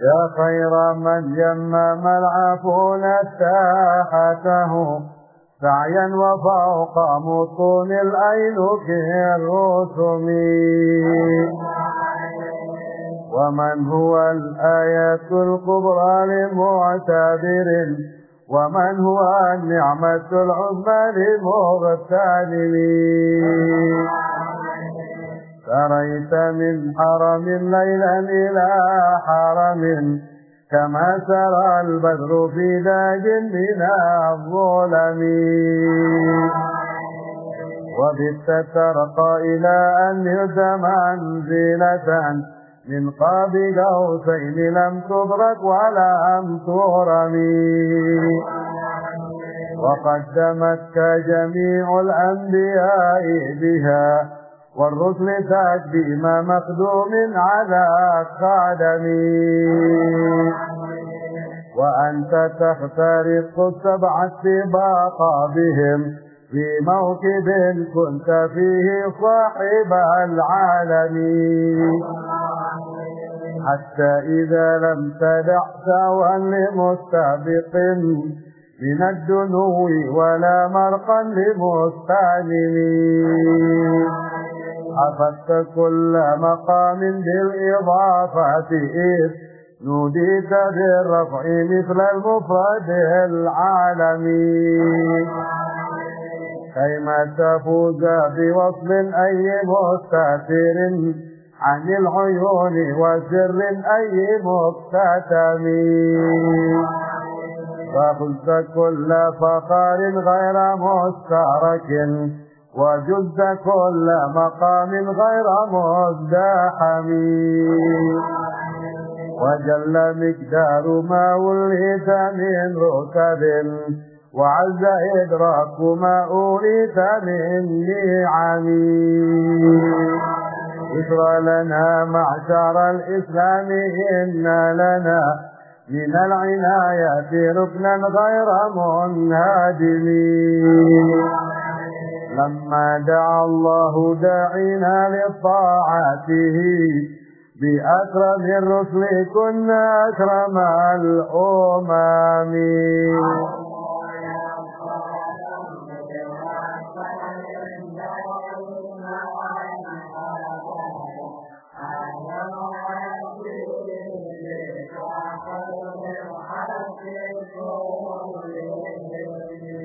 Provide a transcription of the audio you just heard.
يا خير من يمم العفون ساحته سعيا وفوق مطون الأينك الرسم. ومن هو الآية الكبرى لمعتبر؟ ومن هو النعمة العظمى لمغتنم سريت من حرم ليلا إلى حرم كما سرى البدر في داج من الظلم وبت ترقى إلى أن يلزم منزلة من قاب قوسين لم تدرك ولم ترمي وقدمتك جميع الأنبياء بها والرسل تقديم مقدوم على قدم وأنت تخترق السبع السباق بهم في موكب كنت فيه صاحب العالم. حتى إذا لم تدع سوى لمستبق من الدنو ولا مرقا لمستعلم حفظت كل مقام بالإضافة. إذ نوديت بالرفع مثل المفرد العالمي كيما تفوز بوصل أي مستثير عن العيون وسر أي مكتتم فخذت كل فقار غير مستعرك وجزت كل مقام غير مزدحم وجل مقدار ما وليت من ركب وعز إدراك ما أوريت من نعم. ذكر لنا معشر الإسلام إن لنا من العناية ركنا غير منهدم. لما دعا الله داعينا لطاعته بأكرم الرسل كنا أكرم الأمم.